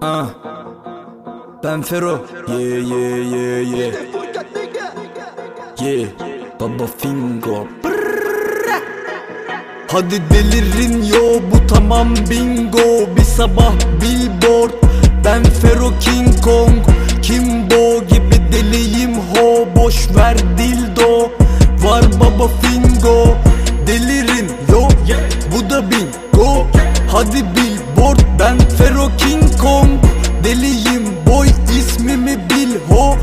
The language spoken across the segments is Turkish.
Ah. Ben Fero. Yeah yeah yeah yeah. Yeah. Baba Fingo. Hadi delirin yo bu tamam bingo Bir sabah billboard Ben Fero King Kong Kimbo gibi deliyim ho Boş ver dildo Var baba Fingo Delirin yo Bu da bingo Hadi billboard Ben Fero King Kong Deliyim boy ismimi bil ho.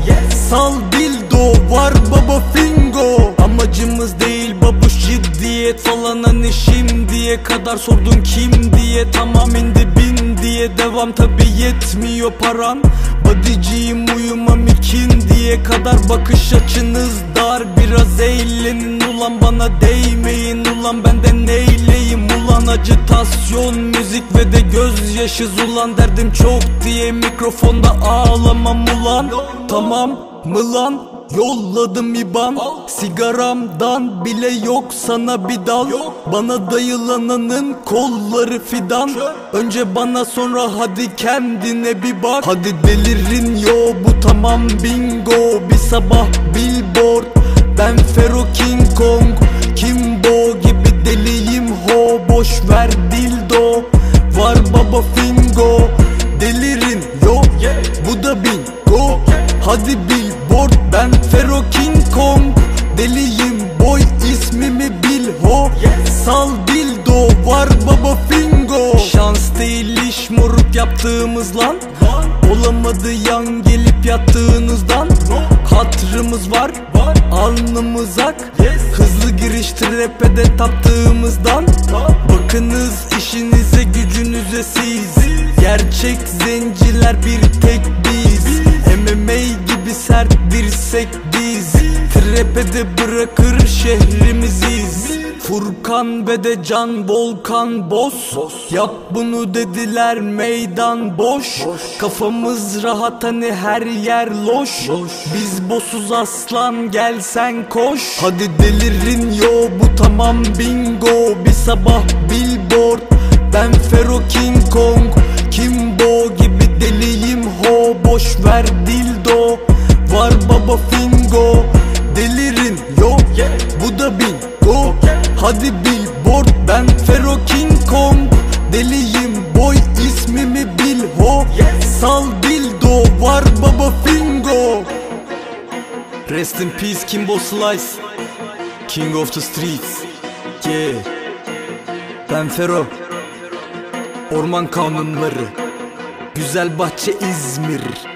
Sal dildo var baba Fingo. Amacımız değil babuş ciddiyet. Falan hani şimdiye kadar sordun kim diye. Tamam indi bin diye. Devam tabi yetmiyor paran Badiciyim uyumam ikindiye kadar bakış açınız dar. Biraz eğlenin ulan bana değmeyin ulan. Benden neyleyim ulan Acıtasyon müzik ve de gözyaşı. Ulan Derdim çok diye mikrofonda ağlamam ulan. Tamam mı lan? Yolladım iban. Sigaramdan bile yok sana bir dal. Bana dayılananın kolları fidan. Önce bana sonra hadi kendine bir bak. Hadi delirin yo bu tamam bingo. Bir sabah billboard. Ben Fero King Kong Ver dildo Var baba fingo. Delirin yo. Bu da bingo. Hadi billboard ben Fero King Kong. Deliyim boy ismimi bil ho. Sal dildo var baba fingo. Şans değil iş moruk yaptığımız lan. Olamadı yan gelip yattığınızdan. Hatırımız var Alnımız ak. Hızlı giriştir rap'e de taptığımızdan Bakınız işinize gücünüze siz. Gerçek zenciler bir tek biz Furkan ve de Can Volkan boss, Yap bunu dediler meydan boş, Kafamız rahat hani her yer loş, Biz bosuz aslan gel sen koş. Hadi delirin yo bu tamam bingo. Bir sabah billboard ben Fero King Kong. Kimbo gibi deliyim ho Boş ver dildo. Var baba fingo. Delirin yo Bu da bingo Hadi billboard ben Fero King Kong. Deliyim boy ismimi bil ho. Sal dildo var baba fingo. Rest in peace Kimbo Slice. King of the streets Yeah. Ben Fero. Orman kanunları. Güzel bahçe İzmir